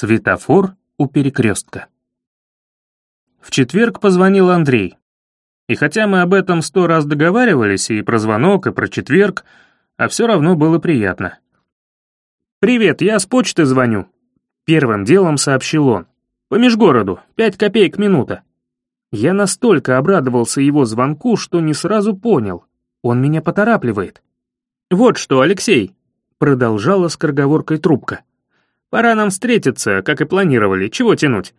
Светофор у перекрестка. В четверг позвонил Андрей. И хотя мы об этом сто раз договаривались, и про звонок, и про четверг, а все равно было приятно. «Привет, я с почты звоню», — первым делом сообщил он. «По межгороду, пять копеек минута». Я настолько обрадовался его звонку, что не сразу понял. Он меня поторапливает. «Вот что, Алексей», — продолжала скороговоркой трубка. Пора нам встретиться, как и планировали, чего тянуть?»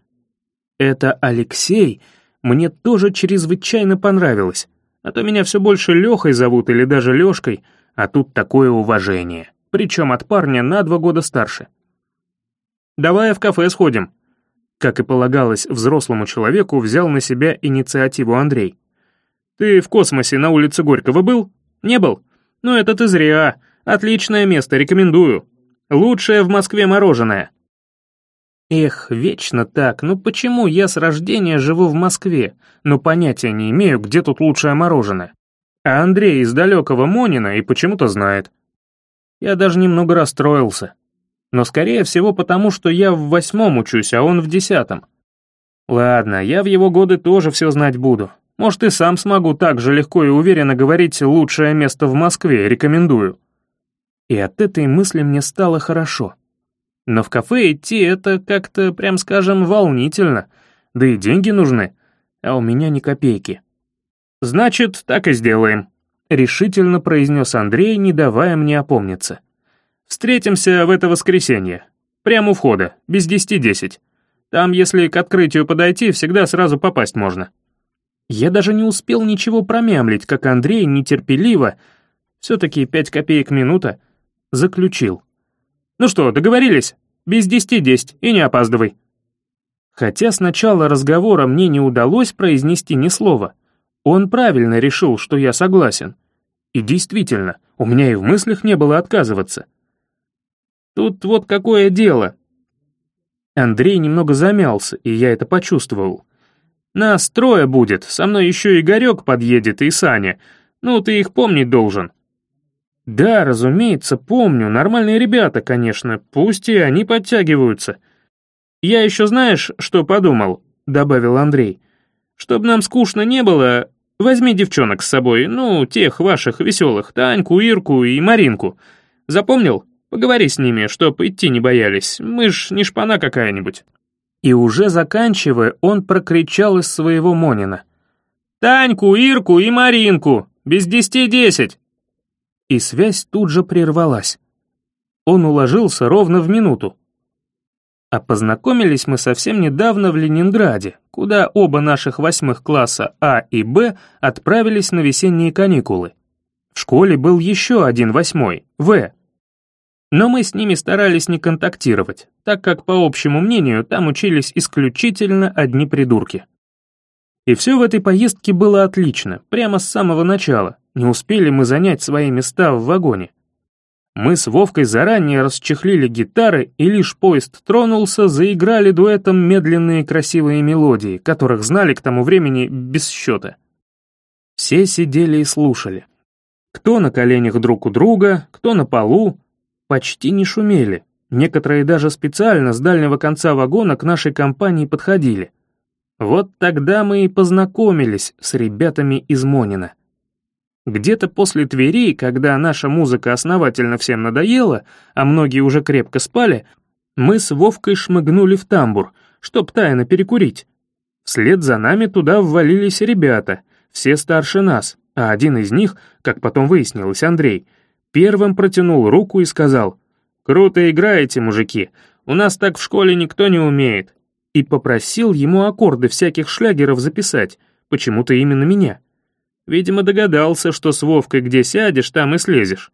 Это Алексей мне тоже чрезвычайно понравилось, а то меня все больше Лехой зовут или даже Лешкой, а тут такое уважение, причем от парня на два года старше. «Давай в кафе сходим», как и полагалось взрослому человеку, взял на себя инициативу Андрей. «Ты в космосе на улице Горького был? Не был? Ну это ты зря. Отличное место, рекомендую. Лучшее в Москве мороженое». Эх, вечно так, ну почему я с рождения живу в Москве, но понятия не имею, где тут лучшее мороженое? А Андрей из далекого Монина и почему-то знает. Я даже немного расстроился. Но скорее всего потому, что я в восьмом учусь, а он в десятом. Ладно, я в его годы тоже все знать буду. Может, и сам смогу так же легко и уверенно говорить «лучшее место в Москве, рекомендую». И от этой мысли мне стало хорошо. Но в кафе идти это как-то, прям скажем, волнительно, да и деньги нужны, а у меня ни копейки. «Значит, так и сделаем», — решительно произнес Андрей, не давая мне опомниться. «Встретимся в это воскресенье. Прямо у входа, без десяти десять. Там, если к открытию подойти, всегда сразу попасть можно». Я даже не успел ничего промямлить, как Андрей нетерпеливо, все-таки пять копеек минута, заключил. «Ну что, договорились? Без десяти десять, и не опаздывай». Хотя с начала разговора мне не удалось произнести ни слова, он правильно решил, что я согласен. И действительно, у меня и в мыслях не было отказываться. Тут вот какое дело. Андрей немного замялся, и я это почувствовал. Нас трое будет, со мной еще Игорек подъедет и Саня. Ну, ты их помнить должен. «Да, разумеется, помню, нормальные ребята, конечно, пусть и они подтягиваются». «Я еще знаешь, что подумал?» — добавил Андрей. «Чтоб нам скучно не было, возьми девчонок с собой, ну, тех ваших веселых, Таньку, Ирку и Маринку. Запомнил? Поговори с ними, чтоб идти не боялись, мы ж не шпана какая-нибудь». И уже заканчивая, он прокричал из своего Монина. «Таньку, Ирку и Маринку! Без десяти десять!» И связь тут же прервалась. Он уложился ровно в минуту. А познакомились мы совсем недавно в Ленинграде, куда оба наших восьмых класса А и Б отправились на весенние каникулы. В школе был еще один восьмой, В. Но мы с ними старались не контактировать, так как, по общему мнению, там учились исключительно одни придурки. И все в этой поездке было отлично, прямо с самого начала, не успели мы занять свои места в вагоне. Мы с Вовкой заранее расчехлили гитары, и лишь поезд тронулся, заиграли дуэтом медленные красивые мелодии, которых знали к тому времени без счета. Все сидели и слушали. Кто на коленях друг у друга, кто на полу, почти не шумели. Некоторые даже специально с дальнего конца вагона к нашей компании подходили. Вот тогда мы и познакомились с ребятами из Монина. Где-то после Твери, когда наша музыка основательно всем надоела, а многие уже крепко спали, мы с Вовкой шмыгнули в тамбур, чтоб тайно перекурить. Вслед за нами туда ввалились ребята, все старше нас, а один из них, как потом выяснилось, Андрей, первым протянул руку и сказал «Круто играете, мужики, у нас так в школе никто не умеет», и попросил ему аккорды всяких шлягеров записать, почему-то именно меня. Видимо, догадался, что с Вовкой где сядешь, там и слезешь.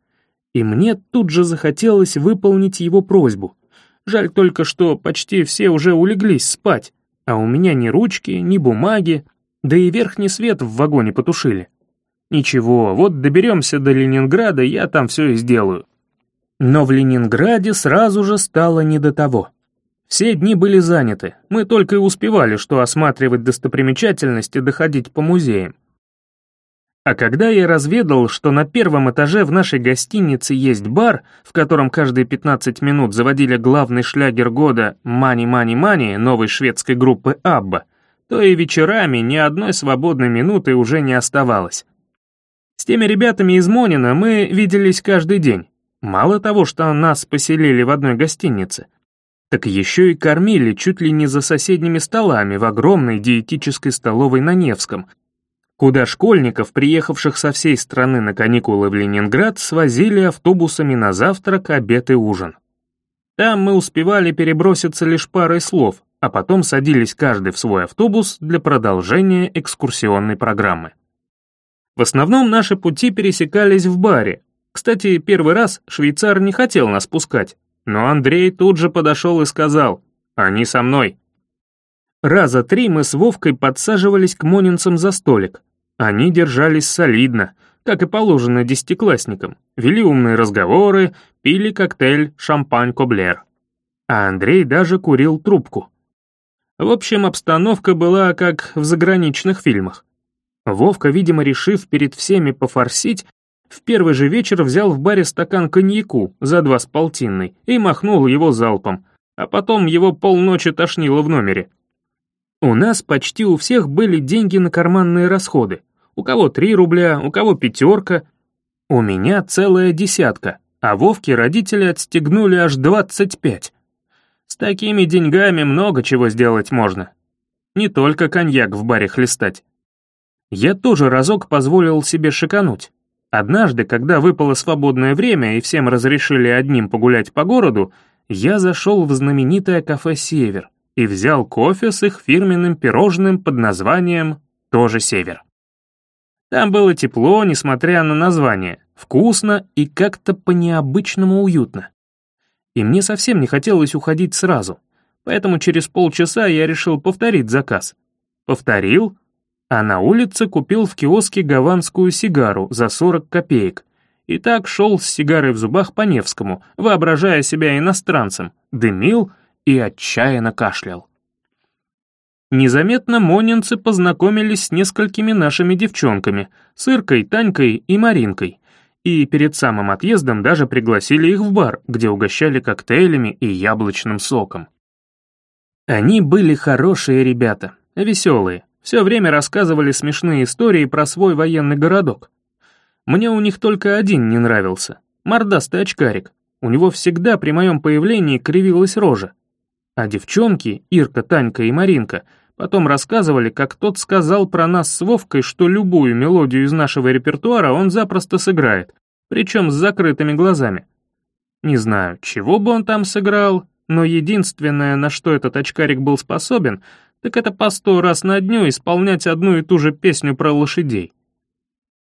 И мне тут же захотелось выполнить его просьбу. Жаль только, что почти все уже улеглись спать, а у меня ни ручки, ни бумаги, да и верхний свет в вагоне потушили. Ничего, вот доберемся до Ленинграда, я там все и сделаю. Но в Ленинграде сразу же стало не до того. Все дни были заняты, мы только и успевали, что осматривать достопримечательности, доходить по музеям. А когда я разведал, что на первом этаже в нашей гостинице есть бар, в котором каждые 15 минут заводили главный шлягер года «Мани, мани, мани» новой шведской группы «Абба», то и вечерами ни одной свободной минуты уже не оставалось. С теми ребятами из Монина мы виделись каждый день. Мало того, что нас поселили в одной гостинице, так еще и кормили чуть ли не за соседними столами в огромной диетической столовой на Невском — куда школьников, приехавших со всей страны на каникулы в Ленинград, свозили автобусами на завтрак, обед и ужин. Там мы успевали переброситься лишь парой слов, а потом садились каждый в свой автобус для продолжения экскурсионной программы. В основном наши пути пересекались в баре. Кстати, первый раз швейцар не хотел нас пускать, но Андрей тут же подошел и сказал «Они со мной». Раза три мы с Вовкой подсаживались к монинцам за столик. Они держались солидно, как и положено десятиклассникам, вели умные разговоры, пили коктейль «Шампань-Коблер». А Андрей даже курил трубку. В общем, обстановка была как в заграничных фильмах. Вовка, видимо, решив перед всеми пофорсить, в первый же вечер взял в баре стакан коньяку за два с полтинной и махнул его залпом, а потом его полночи тошнило в номере. У нас почти у всех были деньги на карманные расходы. У кого три рубля, у кого пятерка. У меня целая десятка, а Вовке родители отстегнули аж двадцать пять. С такими деньгами много чего сделать можно. Не только коньяк в баре хлестать. Я тоже разок позволил себе шикануть. Однажды, когда выпало свободное время и всем разрешили одним погулять по городу, я зашел в знаменитое кафе «Север» и взял кофе с их фирменным пирожным под названием «Тоже Север». Там было тепло, несмотря на название, вкусно и как-то по-необычному уютно. И мне совсем не хотелось уходить сразу, поэтому через полчаса я решил повторить заказ. Повторил, а на улице купил в киоске гаванскую сигару за 40 копеек, и так шел с сигарой в зубах по Невскому, воображая себя иностранцем, дымил и отчаянно кашлял. Незаметно монинцы познакомились с несколькими нашими девчонками, с Иркой, Танькой и Маринкой, и перед самым отъездом даже пригласили их в бар, где угощали коктейлями и яблочным соком. Они были хорошие ребята, веселые, все время рассказывали смешные истории про свой военный городок. Мне у них только один не нравился, мордастый очкарик, у него всегда при моем появлении кривилась рожа, а девчонки, Ирка, Танька и Маринка, потом рассказывали, как тот сказал про нас с Вовкой, что любую мелодию из нашего репертуара он запросто сыграет, причем с закрытыми глазами. Не знаю, чего бы он там сыграл, но единственное, на что этот очкарик был способен, так это по сто раз на дню исполнять одну и ту же песню про лошадей.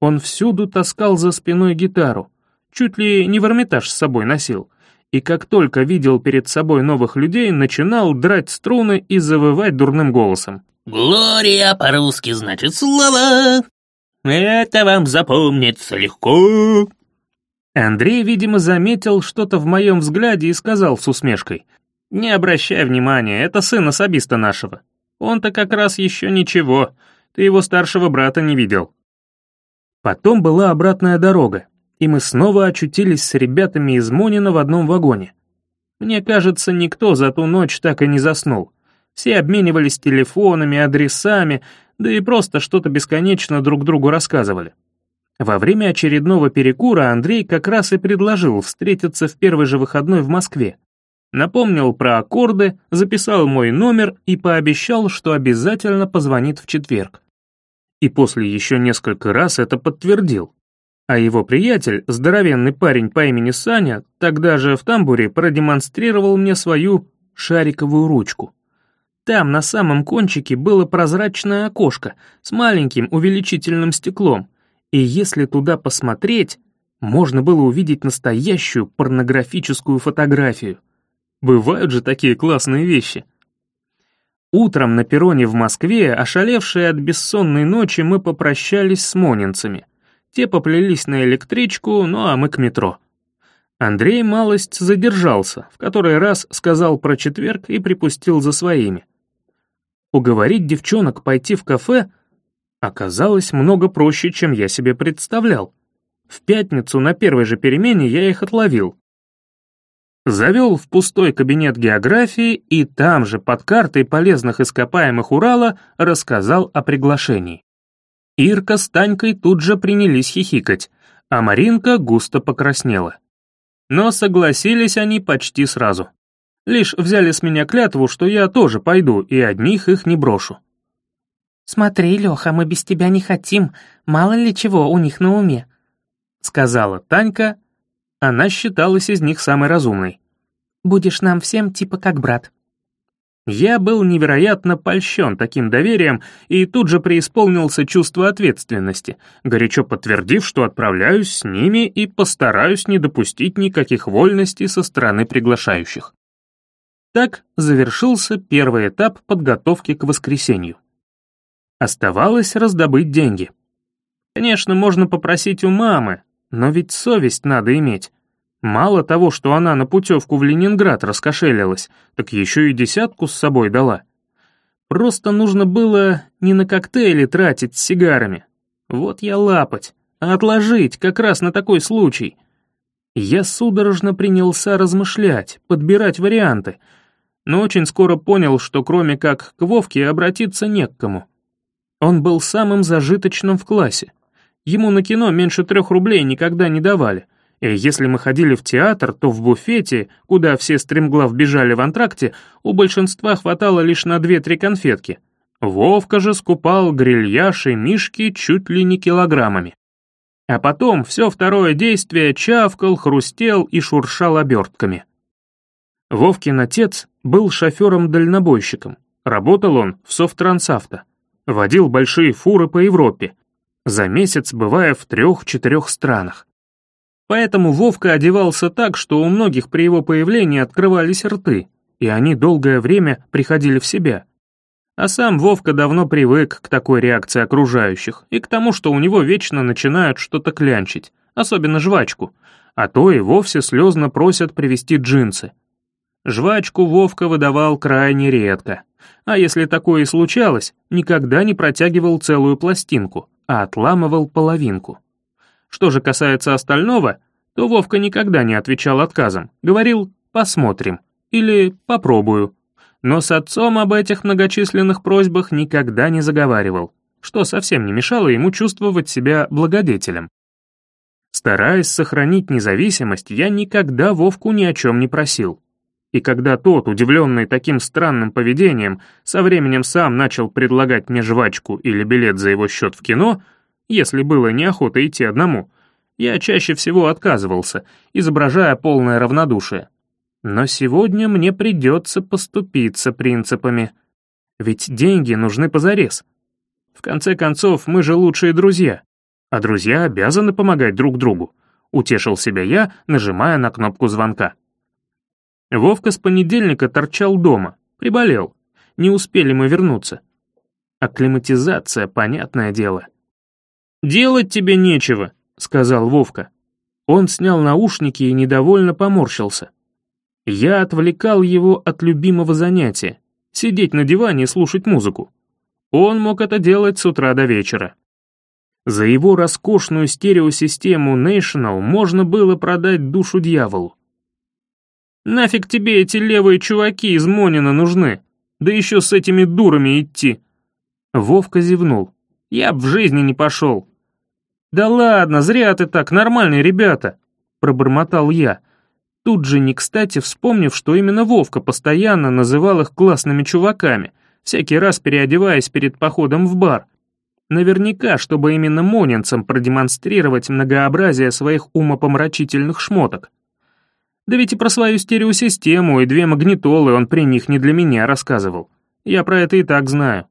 Он всюду таскал за спиной гитару, чуть ли не в Эрмитаж с собой носил, и как только видел перед собой новых людей, начинал драть струны и завывать дурным голосом. «Глория по-русски значит слова. Это вам запомнится легко». Андрей, видимо, заметил что-то в моем взгляде и сказал с усмешкой. «Не обращай внимания, это сын особиста нашего. Он-то как раз еще ничего, ты его старшего брата не видел». Потом была обратная дорога, и мы снова очутились с ребятами из Монина в одном вагоне. Мне кажется, никто за ту ночь так и не заснул. Все обменивались телефонами, адресами, да и просто что-то бесконечно друг другу рассказывали. Во время очередного перекура Андрей как раз и предложил встретиться в первый же выходной в Москве. Напомнил про аккорды, записал мой номер и пообещал, что обязательно позвонит в четверг. И после еще несколько раз это подтвердил. А его приятель, здоровенный парень по имени Саня, тогда же в тамбуре продемонстрировал мне свою шариковую ручку. Там на самом кончике было прозрачное окошко с маленьким увеличительным стеклом, и если туда посмотреть, можно было увидеть настоящую порнографическую фотографию. Бывают же такие классные вещи. Утром на перроне в Москве, ошалевшие от бессонной ночи, мы попрощались с монинцами — те поплелись на электричку, ну а мы к метро. Андрей малость задержался, в который раз сказал про четверг и припустил за своими. Уговорить девчонок пойти в кафе, оказалось много проще, чем я себе представлял. В пятницу на первой же перемене я их отловил. Завел в пустой кабинет географии и там же под картой полезных ископаемых Урала рассказал о приглашении. Ирка с Танькой тут же принялись хихикать, а Маринка густо покраснела. Но согласились они почти сразу. Лишь взяли с меня клятву, что я тоже пойду и одних их не брошу. «Смотри, Леха, мы без тебя не хотим, мало ли чего у них на уме», сказала Танька, она считалась из них самой разумной. «Будешь нам всем типа как брат». Я был невероятно польщен таким доверием и тут же преисполнился чувство ответственности, горячо подтвердив, что отправляюсь с ними и постараюсь не допустить никаких вольностей со стороны приглашающих. Так завершился первый этап подготовки к воскресенью. Оставалось раздобыть деньги. Конечно, можно попросить у мамы, но ведь совесть надо иметь. Мало того, что она на путевку в Ленинград раскошелилась, так еще и десятку с собой дала. Просто нужно было не на коктейли тратить с сигарами. Вот я лапать, а отложить как раз на такой случай. Я судорожно принялся размышлять, подбирать варианты, но очень скоро понял, что кроме как к Вовке обратиться не к кому. Он был самым зажиточным в классе. Ему на кино меньше трех рублей никогда не давали, если мы ходили в театр, то в буфете, куда все стремглав бежали в антракте, у большинства хватало лишь на две-три конфетки. Вовка же скупал грильяж и мишки чуть ли не килограммами. А потом все второе действие чавкал, хрустел и шуршал обертками. Вовкин отец был шофером-дальнобойщиком. Работал он в Софтрансавто. Водил большие фуры по Европе, за месяц бывая в трех-четырех странах. Поэтому Вовка одевался так, что у многих при его появлении открывались рты, и они долгое время приходили в себя. А сам Вовка давно привык к такой реакции окружающих и к тому, что у него вечно начинают что-то клянчить, особенно жвачку, а то и вовсе слезно просят привезти джинсы. Жвачку Вовка выдавал крайне редко, а если такое и случалось, никогда не протягивал целую пластинку, а отламывал половинку. Что же касается остального, то Вовка никогда не отвечал отказом, говорил «посмотрим» или «попробую». Но с отцом об этих многочисленных просьбах никогда не заговаривал, что совсем не мешало ему чувствовать себя благодетелем. Стараясь сохранить независимость, я никогда Вовку ни о чем не просил. И когда тот, удивленный таким странным поведением, со временем сам начал предлагать мне жвачку или билет за его счет в кино — если было неохота идти одному, я чаще всего отказывался, изображая полное равнодушие. Но сегодня мне придется поступиться принципами. Ведь деньги нужны позарез. В конце концов, мы же лучшие друзья, а друзья обязаны помогать друг другу, утешил себя я, нажимая на кнопку звонка. Вовка с понедельника торчал дома, приболел. Не успели мы вернуться. Акклиматизация, понятное дело. «Делать тебе нечего», — сказал Вовка. Он снял наушники и недовольно поморщился. Я отвлекал его от любимого занятия — сидеть на диване и слушать музыку. Он мог это делать с утра до вечера. За его роскошную стереосистему National можно было продать душу дьяволу. «Нафиг тебе эти левые чуваки из Монина нужны? Да еще с этими дурами идти!» Вовка зевнул. «Я б в жизни не пошел. «Да ладно, зря ты так, нормальные ребята», — пробормотал я. Тут же не кстати вспомнив, что именно Вовка постоянно называл их классными чуваками, всякий раз переодеваясь перед походом в бар. Наверняка, чтобы именно монинцам продемонстрировать многообразие своих умопомрачительных шмоток. Да ведь и про свою стереосистему и две магнитолы он при них не для меня рассказывал. Я про это и так знаю.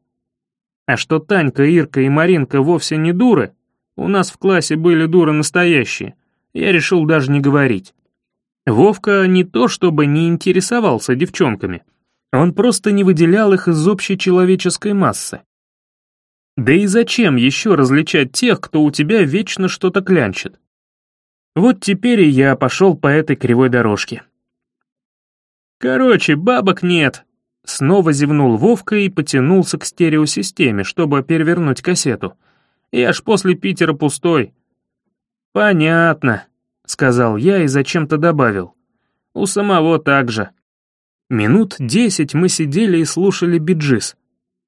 А что Танька, Ирка и Маринка вовсе не дуры, у нас в классе были дуры настоящие. Я решил даже не говорить. Вовка не то чтобы не интересовался девчонками. Он просто не выделял их из общей человеческой массы. Да и зачем еще различать тех, кто у тебя вечно что-то клянчит? Вот теперь и я пошел по этой кривой дорожке. Короче, бабок нет. Снова зевнул Вовка и потянулся к стереосистеме, чтобы перевернуть кассету — Я ж после Питера пустой». «Понятно», — сказал я и зачем-то добавил. «У самого так же». Минут десять мы сидели и слушали биджис.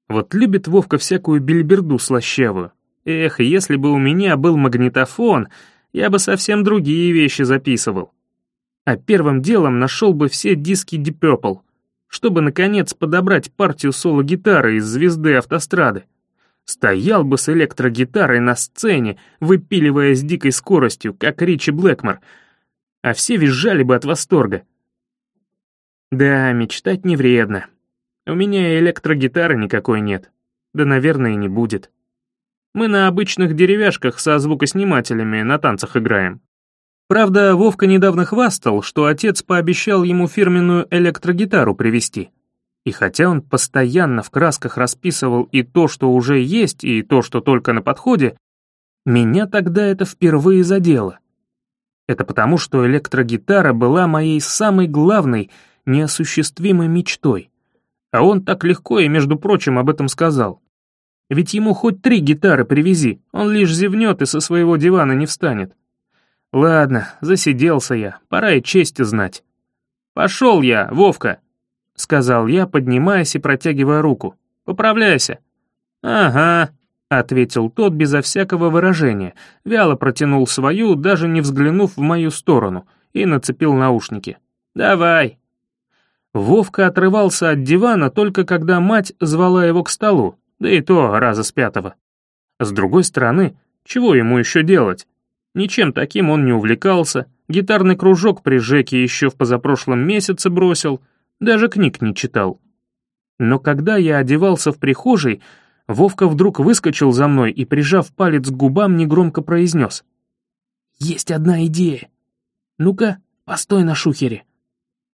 Вот любит Вовка всякую бельберду слащавую. Эх, если бы у меня был магнитофон, я бы совсем другие вещи записывал. А первым делом нашел бы все диски Deep Purple, чтобы, наконец, подобрать партию соло-гитары из «Звезды автострады». Стоял бы с электрогитарой на сцене, выпиливая с дикой скоростью, как Ричи Блэкмор, а все визжали бы от восторга. Да, мечтать не вредно. У меня электрогитары никакой нет. Да, наверное, и не будет. Мы на обычных деревяшках со звукоснимателями на танцах играем. Правда, Вовка недавно хвастал, что отец пообещал ему фирменную электрогитару привезти. И хотя он постоянно в красках расписывал и то, что уже есть, и то, что только на подходе, меня тогда это впервые задело. Это потому, что электрогитара была моей самой главной, неосуществимой мечтой. А он так легко и, между прочим, об этом сказал. Ведь ему хоть три гитары привези, он лишь зевнет и со своего дивана не встанет. Ладно, засиделся я, пора и честь знать. «Пошел я, Вовка!» — сказал я, поднимаясь и протягивая руку. «Поправляйся». «Ага», — ответил тот безо всякого выражения, вяло протянул свою, даже не взглянув в мою сторону, и нацепил наушники. «Давай». Вовка отрывался от дивана только когда мать звала его к столу, да и то раза с пятого. С другой стороны, чего ему еще делать? Ничем таким он не увлекался, гитарный кружок при Жеке еще в позапрошлом месяце бросил — даже книг не читал. Но когда я одевался в прихожей, Вовка вдруг выскочил за мной и, прижав палец к губам, негромко произнес. «Есть одна идея. Ну-ка, постой на шухере».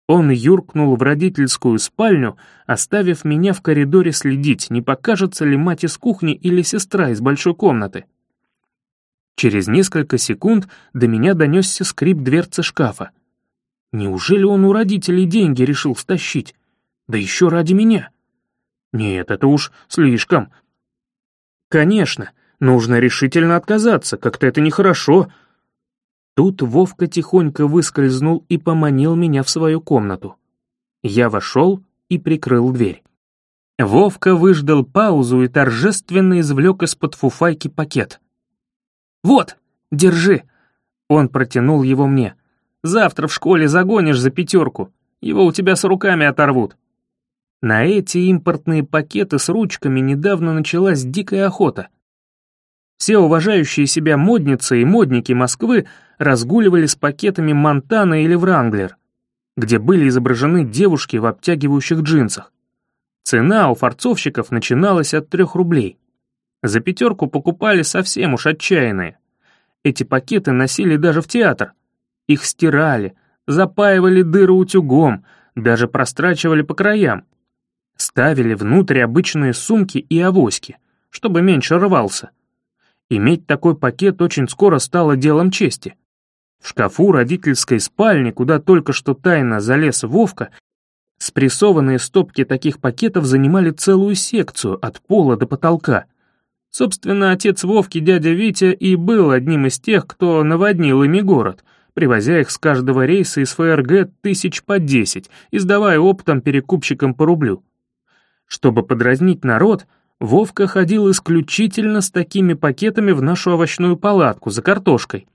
Он юркнул в родительскую спальню, оставив меня в коридоре следить, не покажется ли мать из кухни или сестра из большой комнаты. Через несколько секунд до меня донесся скрип дверцы шкафа. Неужели он у родителей деньги решил стащить? Да еще ради меня. Нет, это уж слишком. Конечно, нужно решительно отказаться, как-то это нехорошо. Тут Вовка тихонько выскользнул и поманил меня в свою комнату. Я вошел и прикрыл дверь. Вовка выждал паузу и торжественно извлек из-под фуфайки пакет. «Вот, держи!» Он протянул его мне. Завтра в школе загонишь за пятерку, его у тебя с руками оторвут». На эти импортные пакеты с ручками недавно началась дикая охота. Все уважающие себя модницы и модники Москвы разгуливали с пакетами Монтана или Вранглер, где были изображены девушки в обтягивающих джинсах. Цена у фарцовщиков начиналась от трех рублей. За пятерку покупали совсем уж отчаянные. Эти пакеты носили даже в театр — их стирали, запаивали дыры утюгом, даже прострачивали по краям. Ставили внутрь обычные сумки и авоськи, чтобы меньше рвался. Иметь такой пакет очень скоро стало делом чести. В шкафу родительской спальни, куда только что тайно залез Вовка, спрессованные стопки таких пакетов занимали целую секцию от пола до потолка. Собственно, отец Вовки, дядя Витя, и был одним из тех, кто наводнил ими город — привозя их с каждого рейса из ФРГ тысяч по десять и сдавая оптом перекупщикам по рублю. Чтобы подразнить народ, Вовка ходил исключительно с такими пакетами в нашу овощную палатку за картошкой.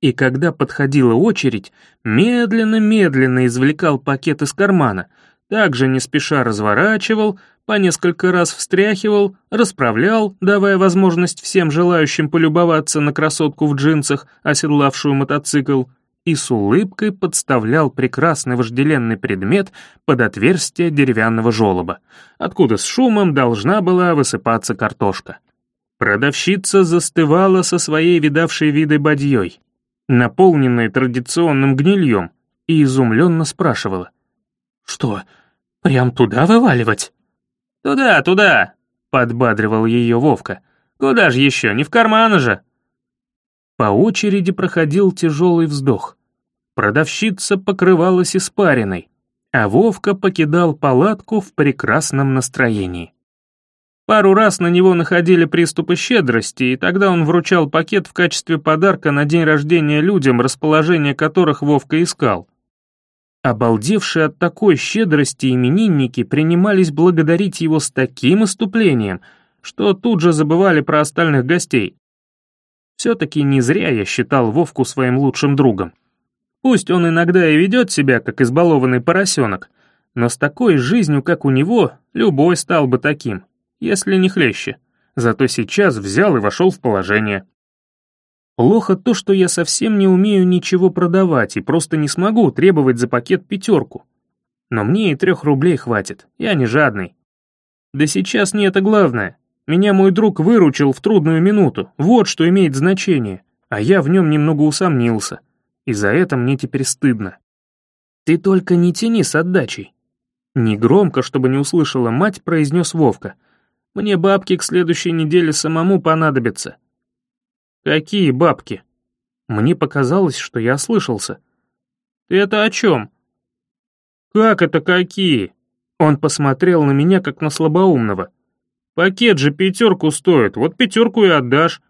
И когда подходила очередь, медленно-медленно извлекал пакет из кармана, также не спеша разворачивал, по несколько раз встряхивал, расправлял, давая возможность всем желающим полюбоваться на красотку в джинсах, оседлавшую мотоцикл, и с улыбкой подставлял прекрасный вожделенный предмет под отверстие деревянного желоба, откуда с шумом должна была высыпаться картошка. Продавщица застывала со своей видавшей виды бадьей, наполненной традиционным гнильем, и изумленно спрашивала. «Что, прям туда вываливать?» «Туда, туда!» — подбадривал ее Вовка. «Куда же еще, не в карман же!» По очереди проходил тяжелый вздох. Продавщица покрывалась испариной, а Вовка покидал палатку в прекрасном настроении. Пару раз на него находили приступы щедрости, и тогда он вручал пакет в качестве подарка на день рождения людям, расположение которых Вовка искал. Обалдевшие от такой щедрости именинники принимались благодарить его с таким иступлением, что тут же забывали про остальных гостей. Все-таки не зря я считал Вовку своим лучшим другом. Пусть он иногда и ведет себя, как избалованный поросенок, но с такой жизнью, как у него, любой стал бы таким если не хлеще. Зато сейчас взял и вошел в положение. Плохо то, что я совсем не умею ничего продавать и просто не смогу требовать за пакет пятерку. Но мне и трех рублей хватит, я не жадный. Да сейчас не это главное. Меня мой друг выручил в трудную минуту, вот что имеет значение, а я в нем немного усомнился. И за это мне теперь стыдно. Ты только не тяни с отдачей. Негромко, чтобы не услышала мать, произнес Вовка — мне бабки к следующей неделе самому понадобятся». «Какие бабки?» Мне показалось, что я ослышался. «Ты это о чем?» «Как это какие?» Он посмотрел на меня, как на слабоумного. «Пакет же пятерку стоит, вот пятерку и отдашь».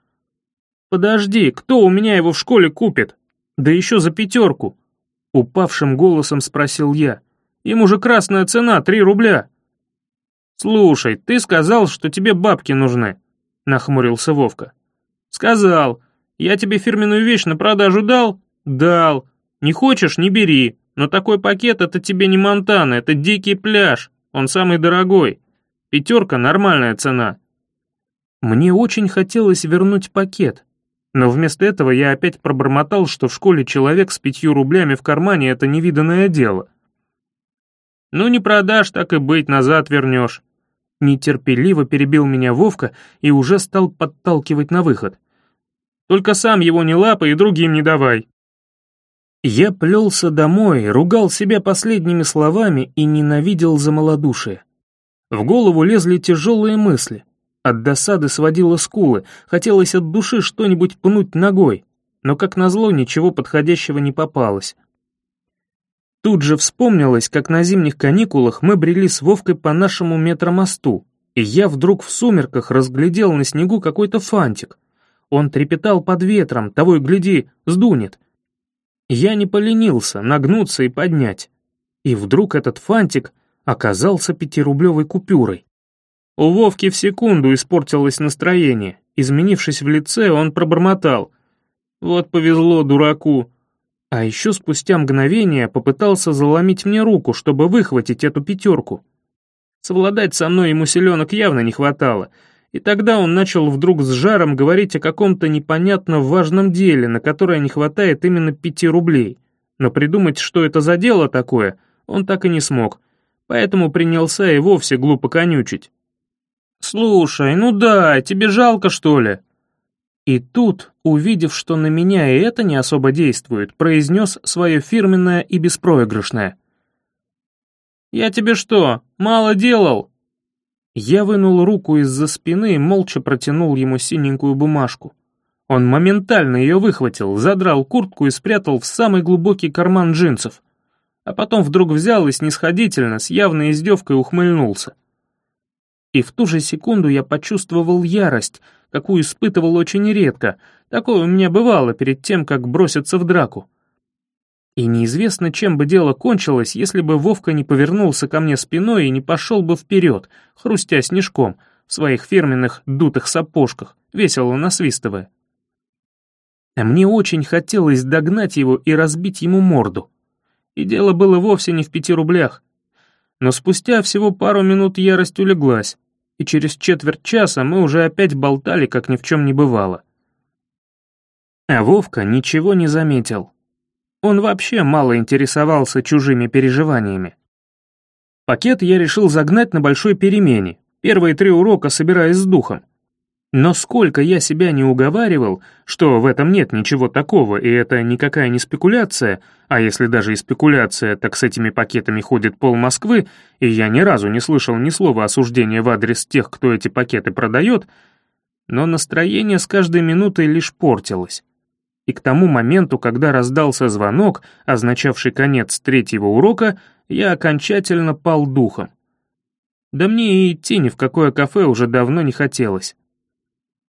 «Подожди, кто у меня его в школе купит? Да еще за пятерку!» Упавшим голосом спросил я. «Им уже красная цена, три рубля». «Слушай, ты сказал, что тебе бабки нужны», — нахмурился Вовка. «Сказал. Я тебе фирменную вещь на продажу дал?» «Дал. Не хочешь — не бери. Но такой пакет — это тебе не Монтана, это дикий пляж. Он самый дорогой. Пятерка — нормальная цена». Мне очень хотелось вернуть пакет, но вместо этого я опять пробормотал, что в школе человек с пятью рублями в кармане — это невиданное дело. «Ну не продашь, так и быть, назад вернешь. Нетерпеливо перебил меня Вовка и уже стал подталкивать на выход. «Только сам его не лапай и другим не давай». Я плелся домой, ругал себя последними словами и ненавидел за малодушие. В голову лезли тяжелые мысли. От досады сводило скулы, хотелось от души что-нибудь пнуть ногой, но, как назло, ничего подходящего не попалось. Тут же вспомнилось, как на зимних каникулах мы брели с Вовкой по нашему метромосту, и я вдруг в сумерках разглядел на снегу какой-то фантик. Он трепетал под ветром, того и гляди, сдунет. Я не поленился нагнуться и поднять. И вдруг этот фантик оказался пятирублевой купюрой. У Вовки в секунду испортилось настроение. Изменившись в лице, он пробормотал. «Вот повезло дураку, а еще спустя мгновение попытался заломить мне руку, чтобы выхватить эту пятерку. Совладать со мной ему селенок явно не хватало, и тогда он начал вдруг с жаром говорить о каком-то непонятно важном деле, на которое не хватает именно пяти рублей. Но придумать, что это за дело такое, он так и не смог, поэтому принялся и вовсе глупо конючить. «Слушай, ну да, тебе жалко, что ли?» И тут, увидев, что на меня и это не особо действует, произнес свое фирменное и беспроигрышное. «Я тебе что, мало делал?» Я вынул руку из-за спины и молча протянул ему синенькую бумажку. Он моментально ее выхватил, задрал куртку и спрятал в самый глубокий карман джинсов. А потом вдруг взял и снисходительно, с явной издевкой ухмыльнулся. И в ту же секунду я почувствовал ярость, какую испытывал очень редко, такое у меня бывало перед тем, как броситься в драку. И неизвестно, чем бы дело кончилось, если бы Вовка не повернулся ко мне спиной и не пошел бы вперед, хрустя снежком, в своих фирменных дутых сапожках, весело насвистывая. А мне очень хотелось догнать его и разбить ему морду. И дело было вовсе не в пяти рублях. Но спустя всего пару минут ярость улеглась, и через четверть часа мы уже опять болтали, как ни в чем не бывало. А Вовка ничего не заметил. Он вообще мало интересовался чужими переживаниями. Пакет я решил загнать на большой перемене, первые три урока собираясь с духом. Но сколько я себя не уговаривал, что в этом нет ничего такого, и это никакая не спекуляция, а если даже и спекуляция, так с этими пакетами ходит пол Москвы, и я ни разу не слышал ни слова осуждения в адрес тех, кто эти пакеты продает, но настроение с каждой минутой лишь портилось. И к тому моменту, когда раздался звонок, означавший конец третьего урока, я окончательно пал духом. Да мне и идти ни в какое кафе уже давно не хотелось.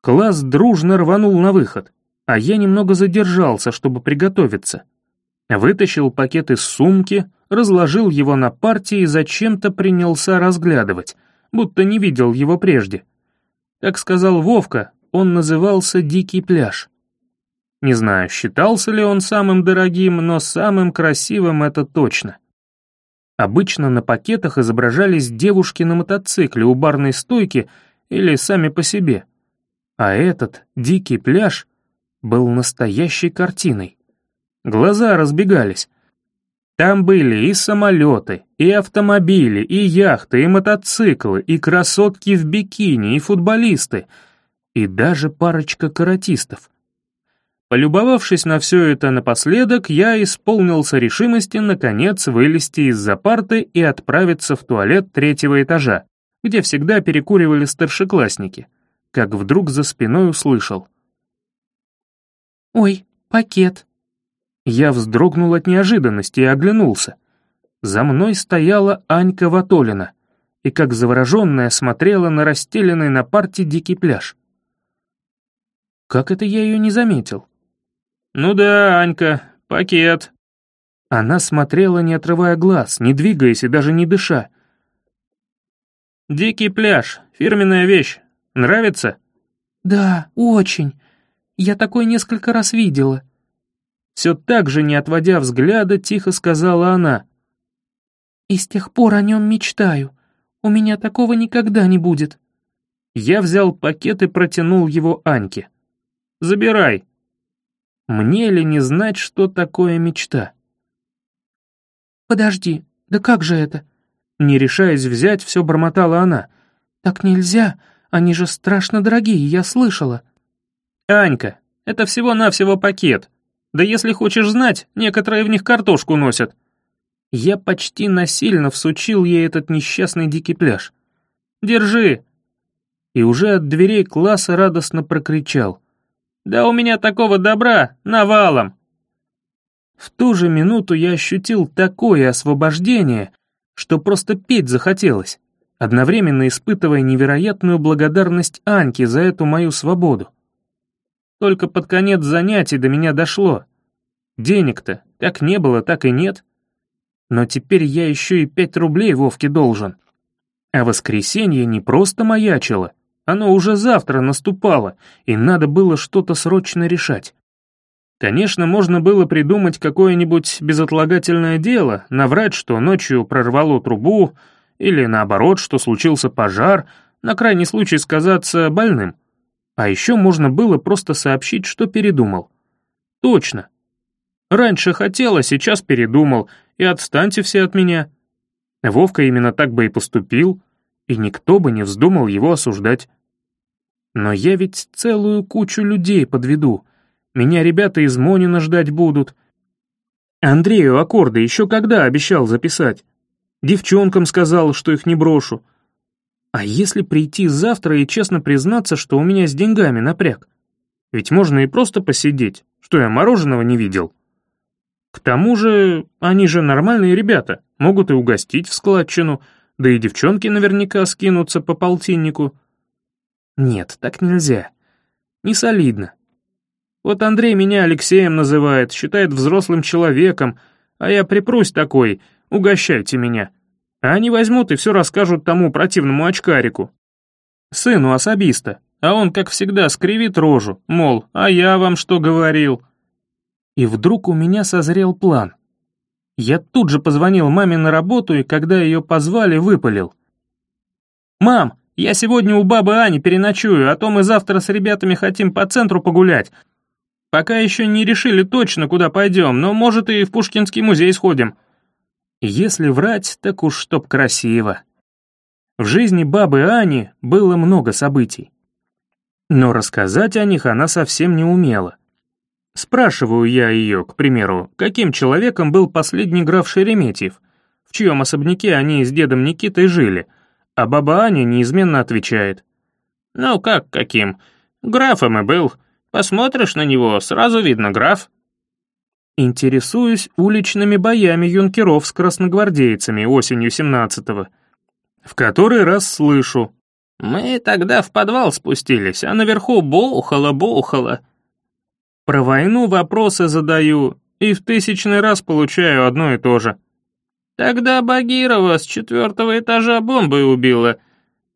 Класс дружно рванул на выход, а я немного задержался, чтобы приготовиться. Вытащил пакет из сумки, разложил его на партии и зачем-то принялся разглядывать, будто не видел его прежде. Как сказал Вовка, он назывался «Дикий пляж». Не знаю, считался ли он самым дорогим, но самым красивым это точно. Обычно на пакетах изображались девушки на мотоцикле у барной стойки или сами по себе. А этот «Дикий пляж» был настоящей картиной. Глаза разбегались. Там были и самолеты, и автомобили, и яхты, и мотоциклы, и красотки в бикини, и футболисты, и даже парочка каратистов. Полюбовавшись на все это напоследок, я исполнился решимости наконец вылезти из-за парты и отправиться в туалет третьего этажа, где всегда перекуривали старшеклассники, как вдруг за спиной услышал. «Ой, пакет», я вздрогнул от неожиданности и оглянулся. За мной стояла Анька Ватолина и, как завороженная, смотрела на расстеленный на парте дикий пляж. Как это я ее не заметил? «Ну да, Анька, пакет». Она смотрела, не отрывая глаз, не двигаясь и даже не дыша. «Дикий пляж, фирменная вещь. Нравится?» «Да, очень. Я такой несколько раз видела все так же, не отводя взгляда, тихо сказала она. «И с тех пор о нем мечтаю. У меня такого никогда не будет». Я взял пакет и протянул его Аньке. «Забирай». Мне ли не знать, что такое мечта? «Подожди, да как же это?» Не решаясь взять, все бормотала она. «Так нельзя, они же страшно дорогие, я слышала». «Анька, это всего-навсего пакет. Да если хочешь знать, некоторые в них картошку носят. Я почти насильно всучил ей этот несчастный дикий пляж. Держи. И уже от дверей класса радостно прокричал. Да у меня такого добра навалом. В ту же минуту я ощутил такое освобождение, что просто петь захотелось, одновременно испытывая невероятную благодарность Аньке за эту мою свободу. Только под конец занятий до меня дошло. Денег-то как не было, так и нет. Но теперь я еще и пять рублей Вовке должен. А воскресенье не просто маячило, оно уже завтра наступало, и надо было что-то срочно решать. Конечно, можно было придумать какое-нибудь безотлагательное дело, наврать, что ночью прорвало трубу, или наоборот, что случился пожар, на крайний случай сказаться больным. А еще можно было просто сообщить, что передумал. Точно. Раньше хотел, а сейчас передумал, и отстаньте все от меня. Вовка именно так бы и поступил, и никто бы не вздумал его осуждать. Но я ведь целую кучу людей подведу. Меня ребята из Монина ждать будут. Андрею аккорды еще когда обещал записать? Девчонкам сказал, что их не брошу. А если прийти завтра и честно признаться, что у меня с деньгами напряг? Ведь можно и просто посидеть, что я мороженого не видел. К тому же, они же нормальные ребята, могут и угостить в складчину, да и девчонки наверняка скинутся по полтиннику. Нет, так нельзя. Не солидно. Вот Андрей меня Алексеем называет, считает взрослым человеком, а я припрусь такой, угощайте меня. А они возьмут и все расскажут тому противному очкарику. Сыну особиста, а он, как всегда, скривит рожу, мол, а я вам что говорил? И вдруг у меня созрел план. Я тут же позвонил маме на работу, и когда ее позвали, выпалил. «Мам, я сегодня у бабы Ани переночую, а то мы завтра с ребятами хотим по центру погулять. Пока еще не решили точно, куда пойдем, но, может, и в Пушкинский музей сходим». Если врать, так уж чтоб красиво. В жизни бабы Ани было много событий. Но рассказать о них она совсем не умела. Спрашиваю я ее, к примеру, каким человеком был последний граф Шереметьев, в чьем особняке они с дедом Никитой жили, а баба Аня неизменно отвечает. «Ну как каким? Графом и был. Посмотришь на него, сразу видно граф». Интересуюсь уличными боями юнкеров с красногвардейцами осенью 17-го. В который раз слышу. Мы тогда в подвал спустились, а наверху бухало-бухало. Про войну вопросы задаю, и в тысячный раз получаю одно и то же. Тогда Багирова с четвертого этажа бомбой убила.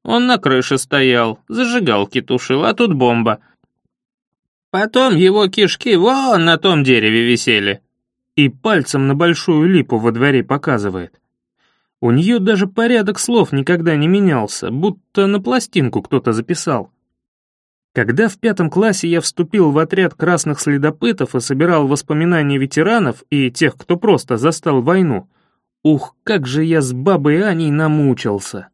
Он на крыше стоял, зажигалки тушил, а тут бомба. Потом его кишки вон на том дереве висели. И пальцем на большую липу во дворе показывает. У нее даже порядок слов никогда не менялся, будто на пластинку кто-то записал. Когда в пятом классе я вступил в отряд красных следопытов и собирал воспоминания ветеранов и тех, кто просто застал войну, ух, как же я с бабой Аней намучился.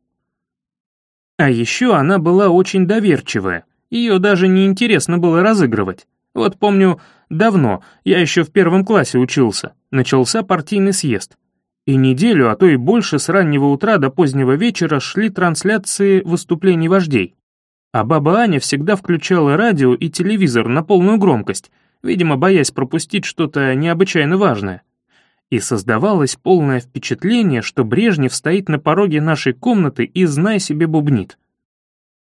А еще она была очень доверчивая, ее даже не интересно было разыгрывать. Вот помню, давно, я еще в первом классе учился, начался партийный съезд. И неделю, а то и больше с раннего утра до позднего вечера шли трансляции выступлений вождей. А баба Аня всегда включала радио и телевизор на полную громкость, видимо, боясь пропустить что-то необычайно важное. И создавалось полное впечатление, что Брежнев стоит на пороге нашей комнаты и, знай себе, бубнит.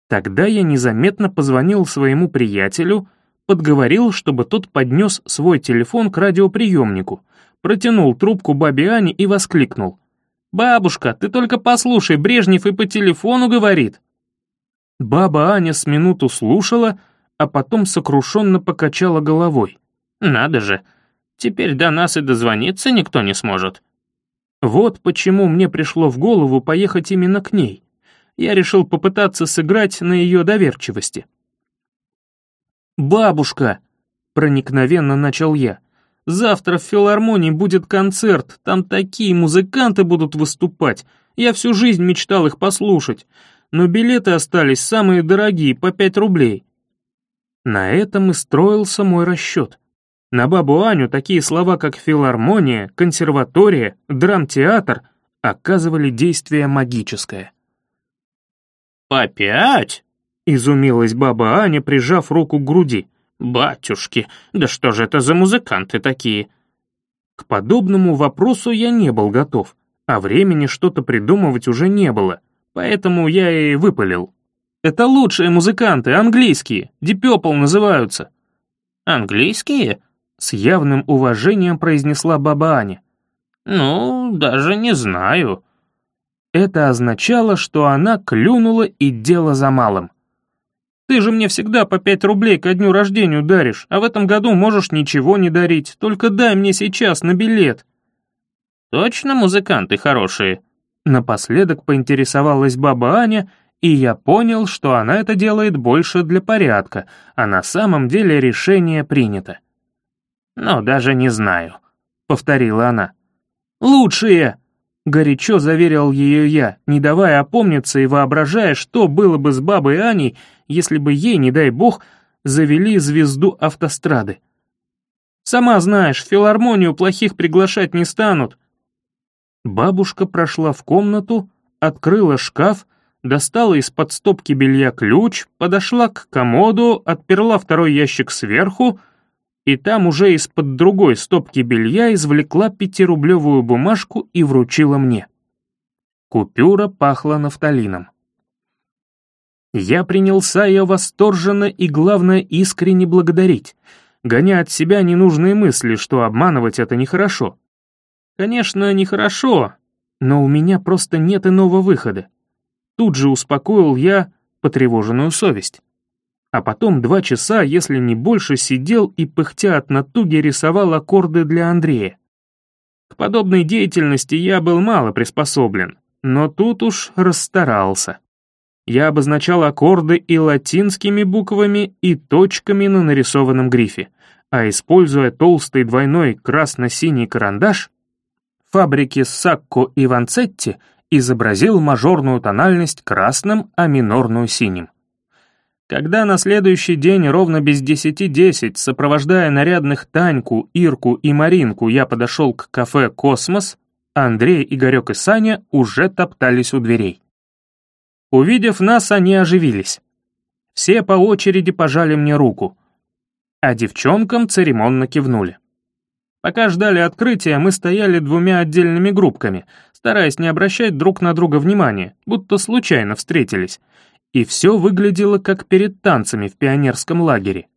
Тогда я незаметно позвонил своему приятелю, подговорил, чтобы тот поднес свой телефон к радиоприемнику, протянул трубку бабе Ане и воскликнул. «Бабушка, ты только послушай, Брежнев и по телефону говорит». Баба Аня с минуту слушала, а потом сокрушенно покачала головой. «Надо же, теперь до нас и дозвониться никто не сможет». Вот почему мне пришло в голову поехать именно к ней. Я решил попытаться сыграть на ее доверчивости. «Бабушка!» — проникновенно начал я. «Завтра в филармонии будет концерт, там такие музыканты будут выступать. Я всю жизнь мечтал их послушать но билеты остались самые дорогие, по 5 рублей. На этом и строился мой расчет. На бабу Аню такие слова, как филармония, консерватория, драмтеатр оказывали действие магическое. «Опять?» — изумилась баба Аня, прижав руку к груди. «Батюшки, да что же это за музыканты такие?» К подобному вопросу я не был готов, а времени что-то придумывать уже не было — Поэтому я и выпалил. Это лучшие музыканты, английские, Purple называются. Английские? С явным уважением произнесла баба Аня. Ну, даже не знаю. Это означало, что она клюнула и дело за малым. Ты же мне всегда по пять рублей ко дню рождения даришь, а в этом году можешь ничего не дарить, только дай мне сейчас на билет. Точно музыканты хорошие? Напоследок поинтересовалась баба Аня, и я понял, что она это делает больше для порядка, а на самом деле решение принято. «Но даже не знаю», — повторила она. «Лучшие!» — горячо заверил ее я, не давая опомниться и воображая, что было бы с бабой Аней, если бы ей, не дай бог, завели звезду автострады. «Сама знаешь, филармонию плохих приглашать не станут», Бабушка прошла в комнату, открыла шкаф, достала из-под стопки белья ключ, подошла к комоду, отперла второй ящик сверху, и там уже из-под другой стопки белья извлекла пятирублевую бумажку и вручила мне. Купюра пахла нафталином. Я принялся ее восторженно и, главное, искренне благодарить, гоня от себя ненужные мысли, что обманывать это нехорошо. Конечно, нехорошо, но у меня просто нет иного выхода. Тут же успокоил я потревоженную совесть. А потом два часа, если не больше, сидел и, пыхтя от натуги, рисовал аккорды для Андрея. К подобной деятельности я был мало приспособлен, но тут уж расстарался. Я обозначал аккорды и латинскими буквами, и точками на нарисованном грифе, а используя толстый двойной красно-синий карандаш, фабрики Сакко и Ванцетти изобразил мажорную тональность красным, а минорную синим. Когда на следующий день ровно без десяти десять, сопровождая нарядных Таньку, Ирку и Маринку, я подошел к кафе «Космос», Андрей, Игорек и Саня уже топтались у дверей. Увидев нас, они оживились. Все по очереди пожали мне руку, а девчонкам церемонно кивнули. Пока ждали открытия, мы стояли двумя отдельными группками, стараясь не обращать друг на друга внимания, будто случайно встретились. И все выглядело как перед танцами в пионерском лагере.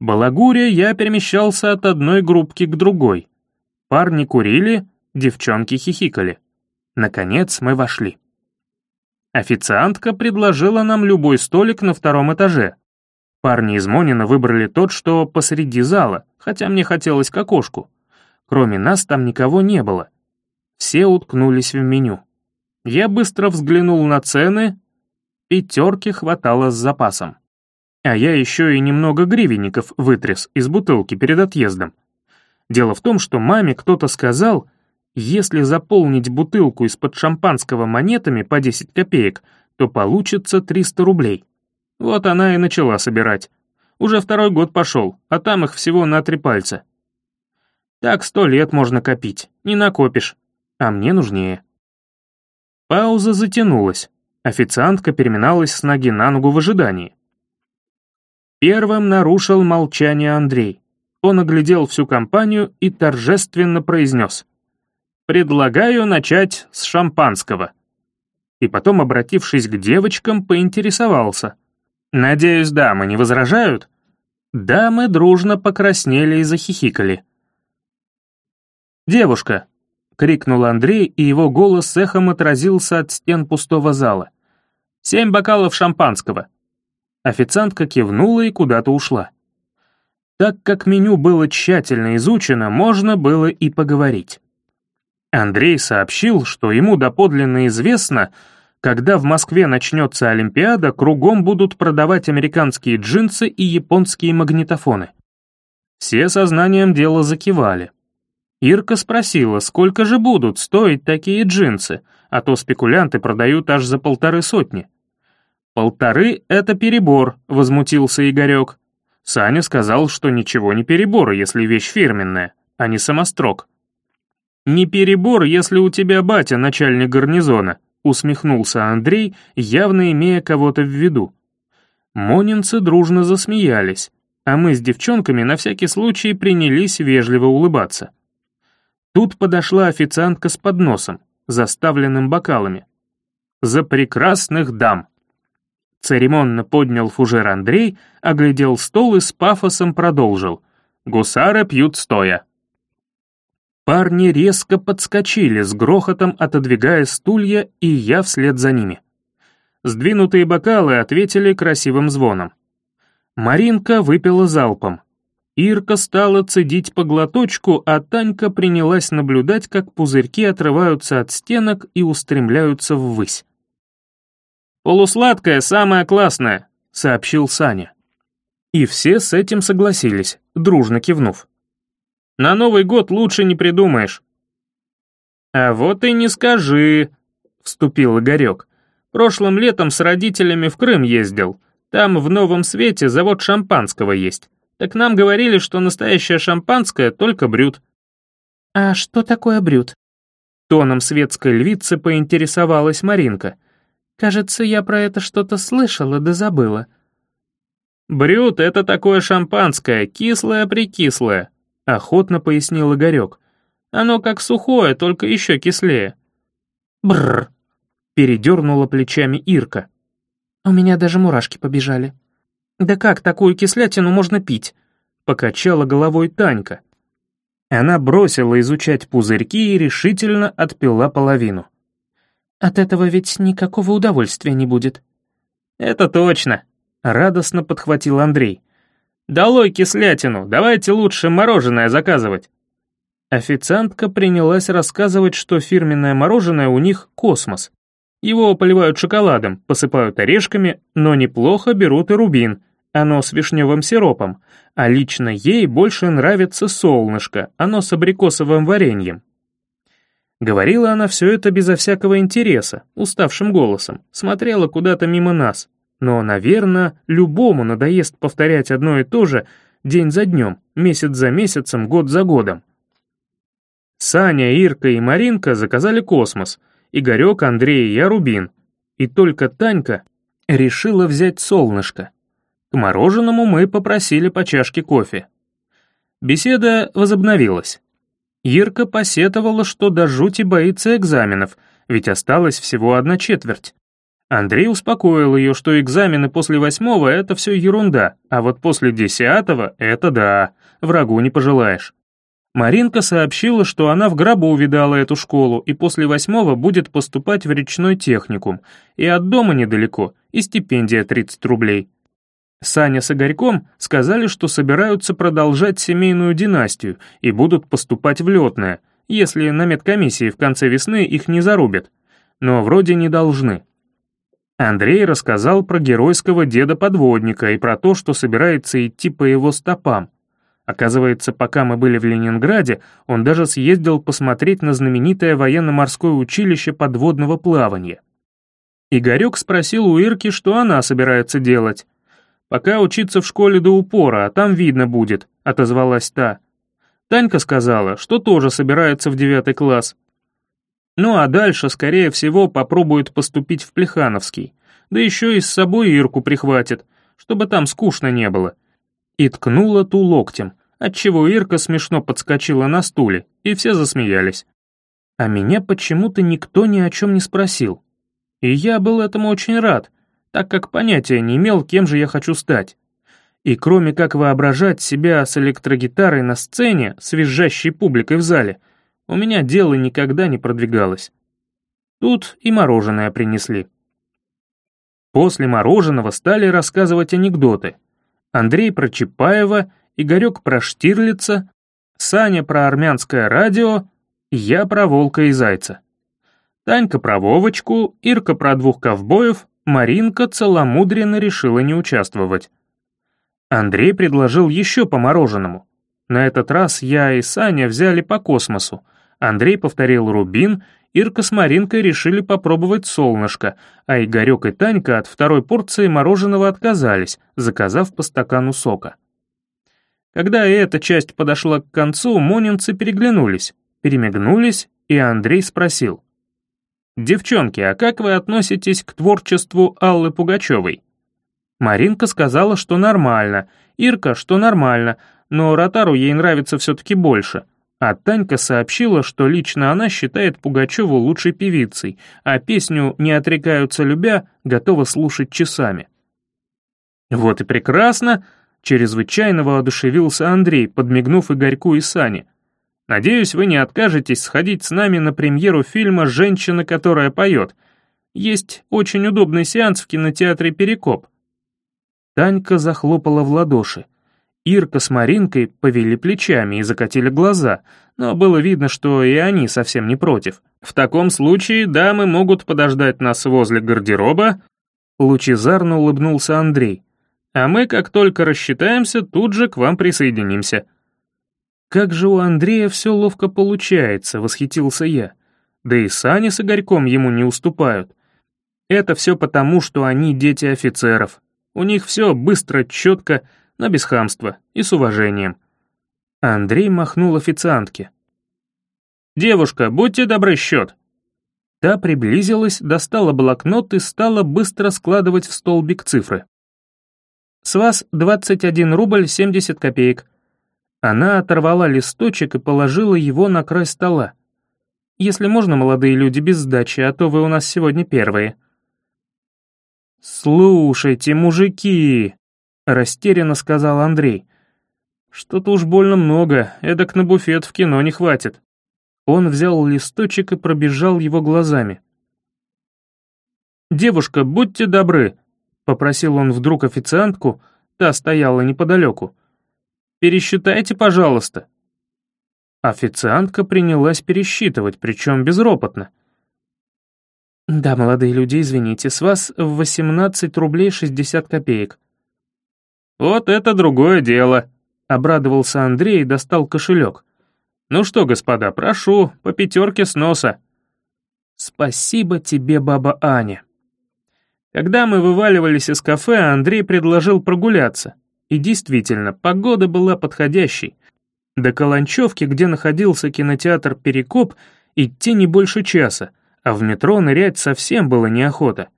Балагуре я перемещался от одной группки к другой. Парни курили, девчонки хихикали. Наконец мы вошли. Официантка предложила нам любой столик на втором этаже. Парни из Монина выбрали тот, что посреди зала, хотя мне хотелось к окошку. Кроме нас там никого не было. Все уткнулись в меню. Я быстро взглянул на цены, пятерки хватало с запасом. А я еще и немного гривенников вытряс из бутылки перед отъездом. Дело в том, что маме кто-то сказал, если заполнить бутылку из-под шампанского монетами по 10 копеек, то получится 300 рублей. Вот она и начала собирать. Уже второй год пошел, а там их всего на три пальца. Так сто лет можно копить, не накопишь, а мне нужнее. Пауза затянулась. Официантка переминалась с ноги на ногу в ожидании. Первым нарушил молчание Андрей. Он оглядел всю компанию и торжественно произнес. «Предлагаю начать с шампанского». И потом, обратившись к девочкам, поинтересовался. «Надеюсь, дамы не возражают?» Дамы дружно покраснели и захихикали. «Девушка!» — крикнул Андрей, и его голос эхом отразился от стен пустого зала. «Семь бокалов шампанского!» Официантка кивнула и куда-то ушла. Так как меню было тщательно изучено, можно было и поговорить. Андрей сообщил, что ему доподлинно известно, когда в Москве начнется Олимпиада, кругом будут продавать американские джинсы и японские магнитофоны. Все сознанием дела закивали. Ирка спросила, сколько же будут стоить такие джинсы, а то спекулянты продают аж за полторы сотни. «Полторы — это перебор», — возмутился Игорек. Саня сказал, что ничего не перебор, если вещь фирменная, а не самострок. «Не перебор, если у тебя батя начальник гарнизона», — усмехнулся Андрей, явно имея кого-то в виду. Монинцы дружно засмеялись, а мы с девчонками на всякий случай принялись вежливо улыбаться. Тут подошла официантка с подносом, заставленным бокалами. «За прекрасных дам!» Церемонно поднял фужер Андрей, оглядел стол и с пафосом продолжил. «Гусары пьют стоя». Парни резко подскочили, с грохотом отодвигая стулья, и я вслед за ними. Сдвинутые бокалы ответили красивым звоном. Маринка выпила залпом. Ирка стала цедить по глоточку, а Танька принялась наблюдать, как пузырьки отрываются от стенок и устремляются ввысь. «Полусладкое самое классное», — сообщил Саня. И все с этим согласились, дружно кивнув. «На Новый год лучше не придумаешь». «А вот и не скажи», — вступил Игорек. «Прошлым летом с родителями в Крым ездил. Там в Новом Свете завод шампанского есть. Так нам говорили, что настоящее шампанское только брют». «А что такое брют?» Тоном светской львицы поинтересовалась Маринка. Кажется, я про это что-то слышала да забыла». «Брют — это такое шампанское, кислое-прикислое», — охотно пояснил Игорек. «Оно как сухое, только еще кислее». «Бррр», — передернула плечами Ирка. «У меня даже мурашки побежали». «Да как такую кислятину можно пить?» — покачала головой Танька. Она бросила изучать пузырьки и решительно отпила половину. От этого ведь никакого удовольствия не будет». «Это точно», — радостно подхватил Андрей. «Долой кислятину, давайте лучше мороженое заказывать». Официантка принялась рассказывать, что фирменное мороженое у них «Космос». Его поливают шоколадом, посыпают орешками, но неплохо берут и рубин, оно с вишневым сиропом, а лично ей больше нравится солнышко, оно с абрикосовым вареньем. Говорила она все это безо всякого интереса, уставшим голосом, смотрела куда-то мимо нас. Но, наверное, любому надоест повторять одно и то же день за днем, месяц за месяцем, год за годом. Саня, Ирка и Маринка заказали космос, Игорек, Андрей и я рубин. И только Танька решила взять солнышко. К мороженому мы попросили по чашке кофе. Беседа возобновилась. Ирка посетовала, что до жути боится экзаменов, ведь осталась всего одна четверть. Андрей успокоил ее, что экзамены после восьмого — это все ерунда, а вот после десятого — это да, врагу не пожелаешь. Маринка сообщила, что она в гробу увидала эту школу и после восьмого будет поступать в речной техникум, и от дома недалеко, и стипендия 30 рублей. Саня с Игорьком сказали, что собираются продолжать семейную династию и будут поступать в летное, если на медкомиссии в конце весны их не зарубят. Но вроде не должны. Андрей рассказал про геройского деда-подводника и про то, что собирается идти по его стопам. Оказывается, пока мы были в Ленинграде, он даже съездил посмотреть на знаменитое военно-морское училище подводного плавания. Игорек спросил у Ирки, что она собирается делать. «Пока учиться в школе до упора, а там видно будет», — отозвалась та. Танька сказала, что тоже собирается в девятый класс. Ну а дальше, скорее всего, попробует поступить в Плехановский, да еще и с собой Ирку прихватит, чтобы там скучно не было и ткнула ту локтем, отчего Ирка смешно подскочила на стуле, и все засмеялись. А меня почему-то никто ни о чем не спросил. И я был этому очень рад, так как понятия не имел, кем же я хочу стать. И кроме как воображать себя с электрогитарой на сцене, с визжащей публикой в зале, у меня дело никогда не продвигалось. Тут и мороженое принесли. После мороженого стали рассказывать анекдоты, Андрей про Чапаева, Игорек про Штирлица, Саня про армянское радио, я про волка и зайца. Танька про Вовочку, Ирка про двух ковбоев, Маринка целомудренно решила не участвовать. Андрей предложил еще по мороженому. На этот раз я и Саня взяли по космосу. Андрей повторил рубин, Ирка с Маринкой решили попробовать солнышко, а Игорек и Танька от второй порции мороженого отказались, заказав по стакану сока. Когда эта часть подошла к концу, монинцы переглянулись, перемигнулись, и Андрей спросил. «Девчонки, а как вы относитесь к творчеству Аллы Пугачевой?» Маринка сказала, что нормально, Ирка, что нормально, но Ротару ей нравится все-таки больше — а Танька сообщила, что лично она считает Пугачеву лучшей певицей, а песню «Не отрекаются любя» готова слушать часами. «Вот и прекрасно!» — чрезвычайно воодушевился Андрей, подмигнув Игорьку и Сане. «Надеюсь, вы не откажетесь сходить с нами на премьеру фильма «Женщина, которая поет». Есть очень удобный сеанс в кинотеатре «Перекоп». Танька захлопала в ладоши. Ирка с Маринкой повели плечами и закатили глаза, но было видно, что и они совсем не против. В таком случае дамы могут подождать нас возле гардероба. Лучезарно улыбнулся Андрей. А мы, как только рассчитаемся, тут же к вам присоединимся. Как же у Андрея все ловко получается, восхитился я. Да и Сани с Игорьком ему не уступают. Это все потому, что они дети офицеров. У них все быстро, четко, но без хамства и с уважением. Андрей махнул официантке. «Девушка, будьте добры, счет!» Та приблизилась, достала блокнот и стала быстро складывать в столбик цифры. «С вас 21 рубль 70 копеек». Она оторвала листочек и положила его на край стола. «Если можно, молодые люди, без сдачи, а то вы у нас сегодня первые». «Слушайте, мужики!» — растерянно сказал Андрей. «Что-то уж больно много, эдак на буфет в кино не хватит». Он взял листочек и пробежал его глазами. «Девушка, будьте добры», — попросил он вдруг официантку, та стояла неподалеку. «Пересчитайте, пожалуйста». Официантка принялась пересчитывать, причем безропотно. «Да, молодые люди, извините, с вас 18 рублей 60 копеек. «Вот это другое дело», — обрадовался Андрей и достал кошелек. «Ну что, господа, прошу, по пятерке с носа». «Спасибо тебе, баба Аня». Когда мы вываливались из кафе, Андрей предложил прогуляться. И действительно, погода была подходящей. До Каланчевки, где находился кинотеатр «Перекоп», идти не больше часа, а в метро нырять совсем было неохота.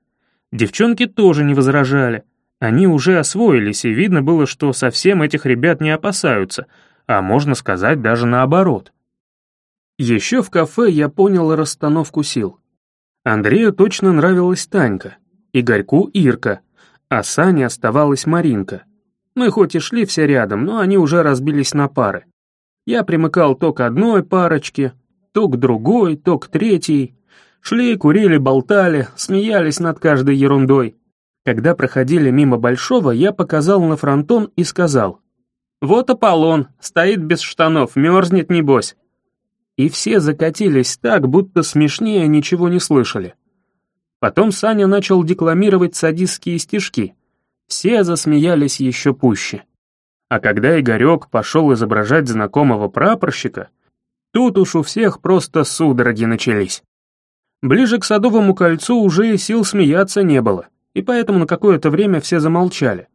Девчонки тоже не возражали — они уже освоились, и видно было, что совсем этих ребят не опасаются, а можно сказать даже наоборот. Еще в кафе я понял расстановку сил. Андрею точно нравилась Танька, Игорьку — Ирка, а Сане оставалась Маринка. Мы хоть и шли все рядом, но они уже разбились на пары. Я примыкал то к одной парочке, то к другой, то к третьей. Шли, курили, болтали, смеялись над каждой ерундой. Когда проходили мимо Большого, я показал на фронтон и сказал. «Вот Аполлон, стоит без штанов, мерзнет небось». И все закатились так, будто смешнее ничего не слышали. Потом Саня начал декламировать садистские стишки. Все засмеялись еще пуще. А когда Игорек пошел изображать знакомого прапорщика, тут уж у всех просто судороги начались. Ближе к Садовому кольцу уже сил смеяться не было, и поэтому на какое-то время все замолчали.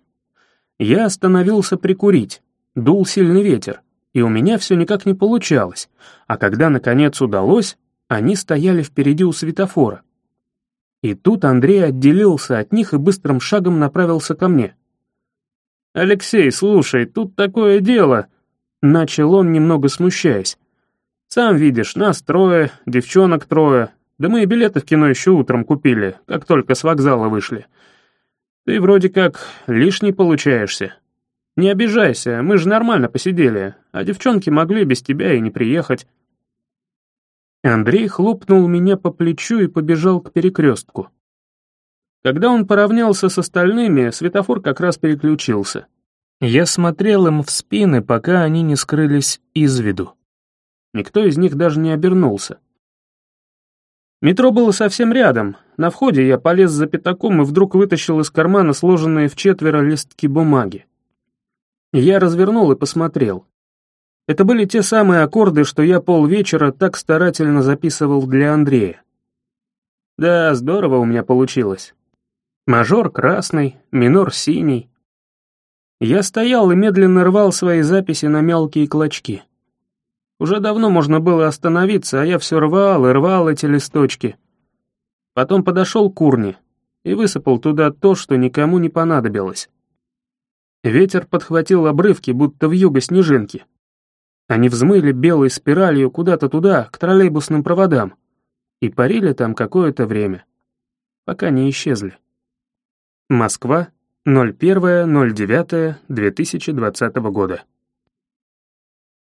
Я остановился прикурить, дул сильный ветер, и у меня все никак не получалось, а когда наконец удалось, они стояли впереди у светофора. И тут Андрей отделился от них и быстрым шагом направился ко мне. «Алексей, слушай, тут такое дело», — начал он, немного смущаясь. «Сам видишь, нас трое, девчонок трое, да мы и билеты в кино еще утром купили, как только с вокзала вышли. Ты вроде как лишний получаешься. Не обижайся, мы же нормально посидели, а девчонки могли без тебя и не приехать». Андрей хлопнул меня по плечу и побежал к перекрестку. Когда он поравнялся с остальными, светофор как раз переключился. Я смотрел им в спины, пока они не скрылись из виду. Никто из них даже не обернулся. Метро было совсем рядом. На входе я полез за пятаком и вдруг вытащил из кармана сложенные в четверо листки бумаги. Я развернул и посмотрел. Это были те самые аккорды, что я полвечера так старательно записывал для Андрея. Да, здорово у меня получилось. Мажор красный, минор синий. Я стоял и медленно рвал свои записи на мелкие клочки. Уже давно можно было остановиться, а я все рвал и рвал эти листочки. Потом подошел к урне и высыпал туда то, что никому не понадобилось. Ветер подхватил обрывки, будто в юго снежинки. Они взмыли белой спиралью куда-то туда, к троллейбусным проводам, и парили там какое-то время, пока не исчезли. Москва, 01.09.2020 года.